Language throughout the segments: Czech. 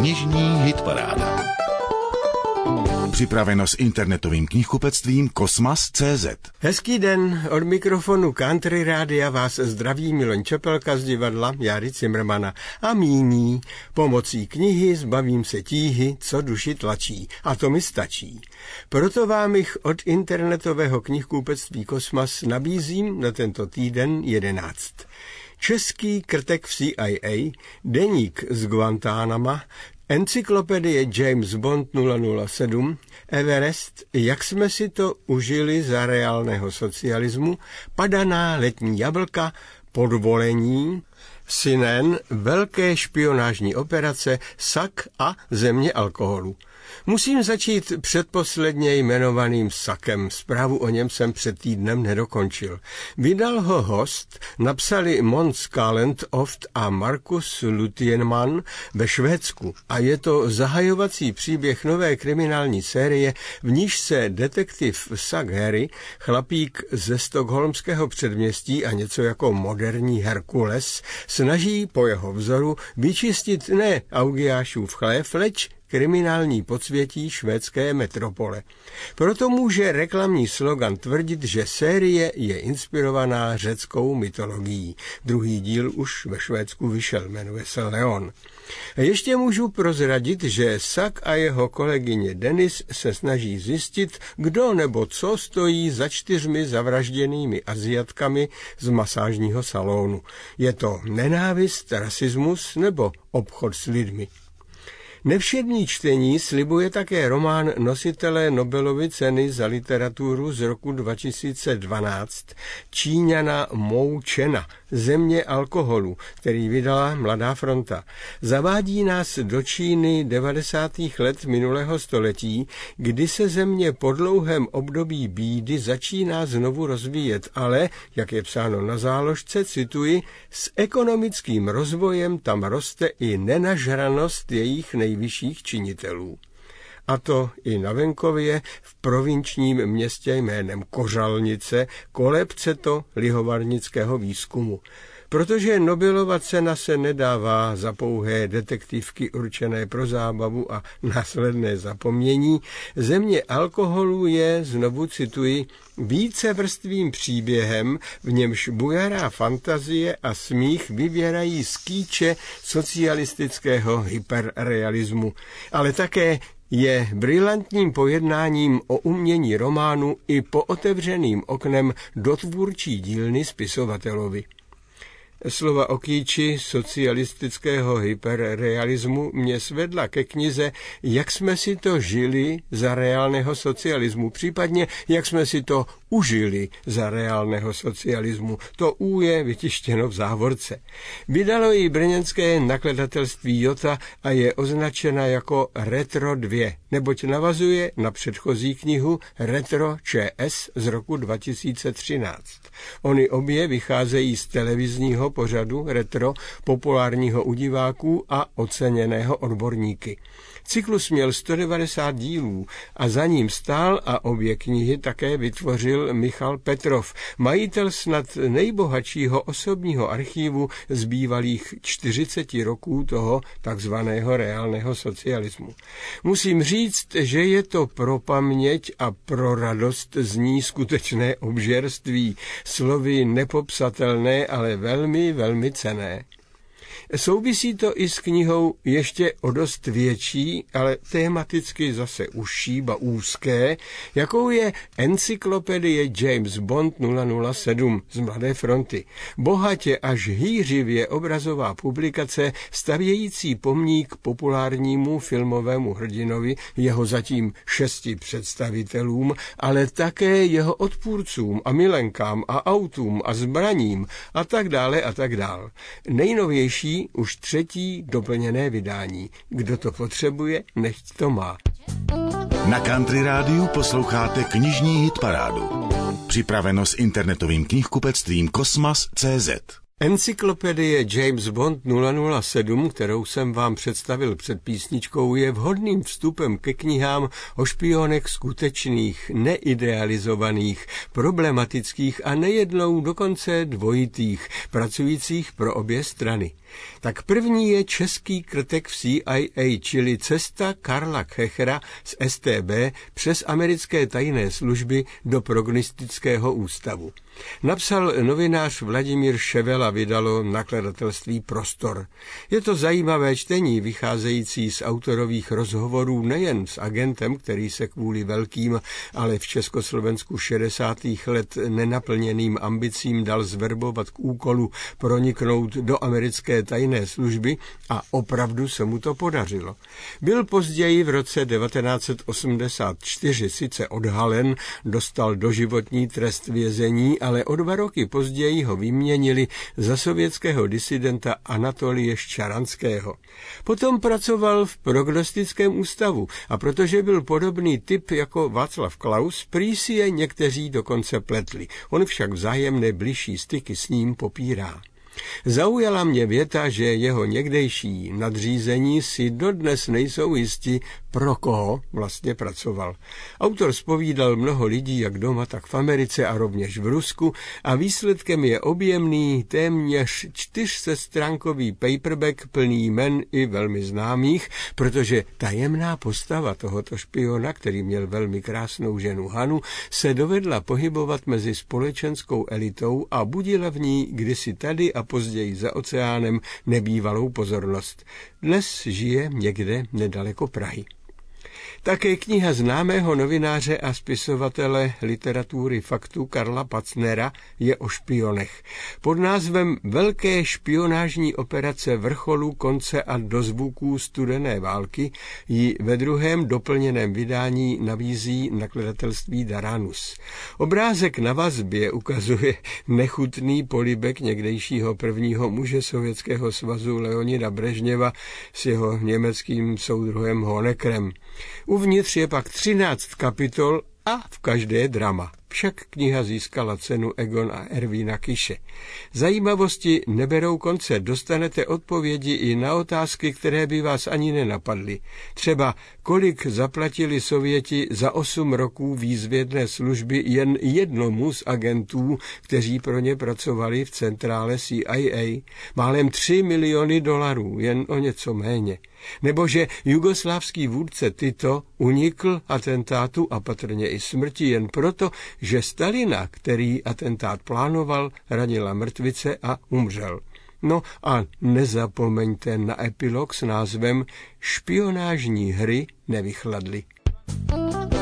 Knižní hitparáda. Připraveno s internetovým knihkupectvím Kosmas.cz Hezký den, od mikrofonu Country Rádia vás zdraví Miloň Čepelka z divadla Jary Cimrmana a míní. Pomocí knihy zbavím se tíhy, co duši tlačí. A to mi stačí. Proto vám jich od internetového knihkupectví Kosmas nabízím na tento týden jedenáct. Český krtek v CIA, deník z Guantánama, encyklopedie James Bond 007, Everest, jak jsme si to užili za reálného socialismu, padaná letní jablka, podvolení, synen, velké špionážní operace, sak a země alkoholu. Musím začít předposledně jmenovaným Sakem. Zprávu o něm jsem před týdnem nedokončil. Vydal ho host, napsali Mons Kalent Oft a Markus Lutienmann ve Švédsku a je to zahajovací příběh nové kriminální série, v níž se detektiv Sak Harry, chlapík ze stokholmského předměstí a něco jako moderní Herkules, snaží po jeho vzoru vyčistit ne Augiášův chlév, leč kriminální podsvětí švédské metropole. Proto může reklamní slogan tvrdit, že série je inspirovaná řeckou mytologií. Druhý díl už ve Švédsku vyšel, jmenuje se Leon. Ještě můžu prozradit, že Sak a jeho kolegyně Denis se snaží zjistit, kdo nebo co stojí za čtyřmi zavražděnými Aziatkami z masážního salonu. Je to nenávist, rasismus nebo obchod s lidmi. Nevšední čtení slibuje také román nositele Nobelovy ceny za literaturu z roku 2012 Číňana Mou Chena, Země alkoholu, který vydala Mladá fronta. Zavádí nás do Číny 90. let minulého století, kdy se země po dlouhém období bídy začíná znovu rozvíjet, ale, jak je psáno na záložce, cituji, s ekonomickým rozvojem tam roste i nenažranost jejich nej nejvyšších činitelů. A to i na venkově v provinčním městě jménem Kořalnice, kolebce to lihovarnického výzkumu protože Nobelova cena se nedává za pouhé detektivky určené pro zábavu a následné zapomnění, země alkoholu je, znovu cituji, více vrstvým příběhem, v němž bujará fantazie a smích vyvěrají z kýče socialistického hyperrealismu, ale také je brilantním pojednáním o umění románu i po otevřeným oknem do tvůrčí dílny spisovatelovi. Slova o kýči socialistického hyperrealismu mě svedla ke knize Jak jsme si to žili za reálného socialismu, případně jak jsme si to užili za reálného socialismu. To U je vytištěno v závorce. Vydalo ji brněnské nakladatelství Jota a je označena jako Retro 2, neboť navazuje na předchozí knihu Retro ČS z roku 2013. Ony obě vycházejí z televizního pořadu Retro, populárního u diváků a oceněného odborníky. Cyklus měl 190 dílů a za ním stál a obě knihy také vytvořil Michal Petrov, majitel snad nejbohatšího osobního archívu z bývalých 40 roků toho takzvaného reálného socialismu. Musím říct, že je to pro paměť a pro radost z ní skutečné obžerství, slovy nepopsatelné, ale velmi, velmi cené. Souvisí to i s knihou ještě o dost větší, ale tematicky zase užší, ba úzké, jakou je encyklopedie James Bond 007 z Mladé fronty. Bohatě až hýřivě obrazová publikace stavějící pomník populárnímu filmovému hrdinovi, jeho zatím šesti představitelům, ale také jeho odpůrcům a milenkám a autům a zbraním a tak dále a tak dále. Nejnovější už třetí doplněné vydání. Kdo to potřebuje, nechť to má. Na Country Rádiu posloucháte knižní hitparádu. Připraveno s internetovým knihkupectvím Kosmas.cz. Encyklopedie James Bond 007, kterou jsem vám představil před písničkou, je vhodným vstupem ke knihám o špionech skutečných, neidealizovaných, problematických a nejednou dokonce dvojitých, pracujících pro obě strany. Tak první je český krtek v CIA, čili cesta Karla Kechera z STB přes americké tajné služby do prognostického ústavu. Napsal novinář Vladimír Ševela, vydalo nakladatelství Prostor. Je to zajímavé čtení, vycházející z autorových rozhovorů nejen s agentem, který se kvůli velkým, ale v Československu 60. let nenaplněným ambicím dal zverbovat k úkolu proniknout do americké tajné služby a opravdu se mu to podařilo. Byl později v roce 1984 sice odhalen, dostal doživotní trest vězení, ale o dva roky později ho vyměnili za sovětského disidenta Anatolie Ščaranského. Potom pracoval v prognostickém ústavu a protože byl podobný typ jako Václav Klaus, prý si je někteří dokonce pletli. On však vzájemné bližší styky s ním popírá. Zaujala mě věta, že jeho někdejší nadřízení si dodnes nejsou jisti, pro koho vlastně pracoval. Autor spovídal mnoho lidí jak doma, tak v Americe a rovněž v Rusku a výsledkem je objemný, téměř čtyřsestránkový paperback plný men i velmi známých, protože tajemná postava tohoto špiona, který měl velmi krásnou ženu Hanu, se dovedla pohybovat mezi společenskou elitou a budila v ní kdysi tady a později za oceánem nebývalou pozornost. Dnes žije někde nedaleko Prahy. Také kniha známého novináře a spisovatele literatury faktů Karla Pacnera je o špionech. Pod názvem Velké špionážní operace vrcholu konce a dozvuků studené války ji ve druhém doplněném vydání nabízí nakladatelství Daranus. Obrázek na vazbě ukazuje nechutný polibek někdejšího prvního muže Sovětského svazu Leonida Brežněva s jeho německým soudruhem Honekrem. Uvnitř je pak 13 kapitol a v každé drama. Však kniha získala cenu Egon a Ervína Kiše. Zajímavosti neberou konce, dostanete odpovědi i na otázky, které by vás ani nenapadly. Třeba, kolik zaplatili Sověti za osm roků výzvědné služby jen jednomu z agentů, kteří pro ně pracovali v centrále CIA. Málem tři miliony dolarů, jen o něco méně. Nebo že jugoslávský vůdce Tito unikl atentátu a patrně i smrti jen proto, že Stalina, který atentát plánoval, ranila mrtvice a umřel. No a nezapomeňte na epilog s názvem Špionážní hry nevychladly.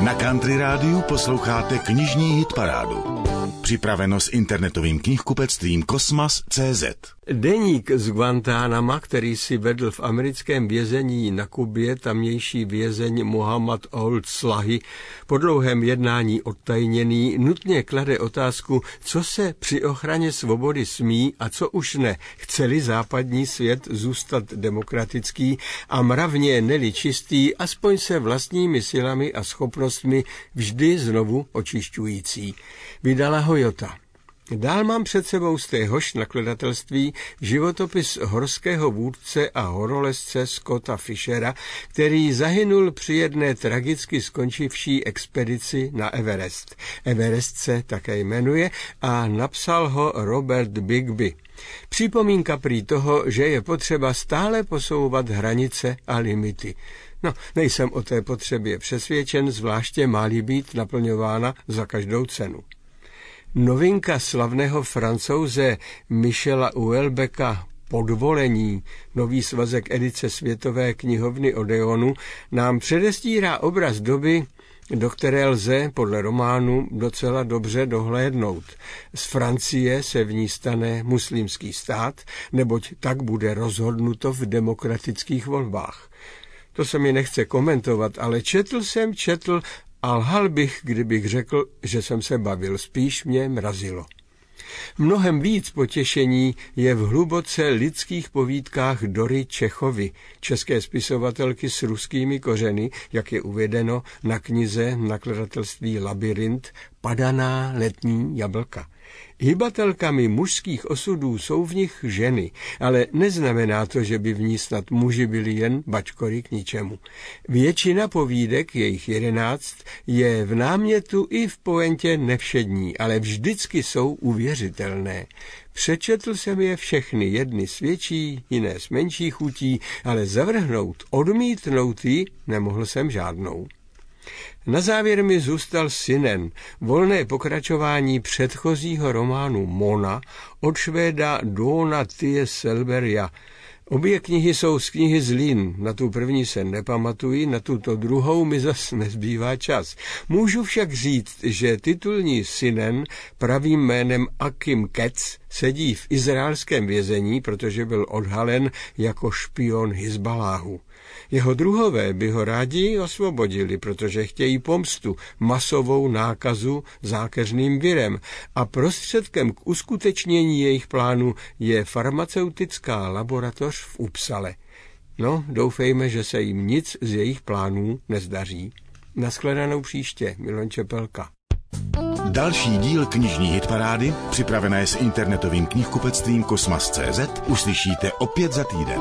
Na Country Rádiu posloucháte knižní hitparádu. Připraveno s internetovým knihkupectvím Kosmas.cz. Deník z Guantánama, který si vedl v americkém vězení na Kubě tamnější vězeň Mohammad Old Slahy, po dlouhém jednání odtajněný, nutně klade otázku, co se při ochraně svobody smí a co už ne. Chceli západní svět zůstat demokratický a mravně neli čistý, aspoň se vlastními silami a schopnostmi vždy znovu očišťující. Vydala ho Jota. Dál mám před sebou z téhož nakladatelství životopis horského vůdce a horolezce Scotta Fishera, který zahynul při jedné tragicky skončivší expedici na Everest. Everest se také jmenuje a napsal ho Robert Bigby. Připomínka prý toho, že je potřeba stále posouvat hranice a limity. No, nejsem o té potřebě přesvědčen, zvláště má být naplňována za každou cenu. Novinka slavného francouze Michela Uelbeka Podvolení, nový svazek edice Světové knihovny Odeonu, nám předestírá obraz doby, do které lze podle románu docela dobře dohlédnout. Z Francie se v ní stane muslimský stát, neboť tak bude rozhodnuto v demokratických volbách. To se mi nechce komentovat, ale četl jsem, četl a lhal bych, kdybych řekl, že jsem se bavil, spíš mě mrazilo. Mnohem víc potěšení je v hluboce lidských povídkách Dory Čechovy, české spisovatelky s ruskými kořeny, jak je uvedeno na knize nakladatelství Labyrint Padaná letní jablka. Hybatelkami mužských osudů jsou v nich ženy, ale neznamená to, že by v ní snad muži byli jen bačkory k ničemu. Většina povídek, jejich jedenáct, je v námětu i v poentě nevšední, ale vždycky jsou uvěřitelné. Přečetl jsem je všechny, jedny s větší, jiné s menší chutí, ale zavrhnout, odmítnout ji nemohl jsem žádnou. Na závěr mi zůstal synen, volné pokračování předchozího románu Mona od švéda Dona Tie Selberia. Obě knihy jsou z knihy Zlín, na tu první se nepamatuji, na tuto druhou mi zas nezbývá čas. Můžu však říct, že titulní synen pravým jménem Akim Ketz sedí v izraelském vězení, protože byl odhalen jako špion Hizbaláhu. Jeho druhové by ho rádi osvobodili, protože chtějí pomstu, masovou nákazu zákeřným virem a prostředkem k uskutečnění jejich plánu je farmaceutická laboratoř v Upsale. No, doufejme, že se jim nic z jejich plánů nezdaří. Naschledanou příště, Milon Čepelka. Další díl knižní hitparády, připravené s internetovým knihkupectvím Kosmas.cz, uslyšíte opět za týden.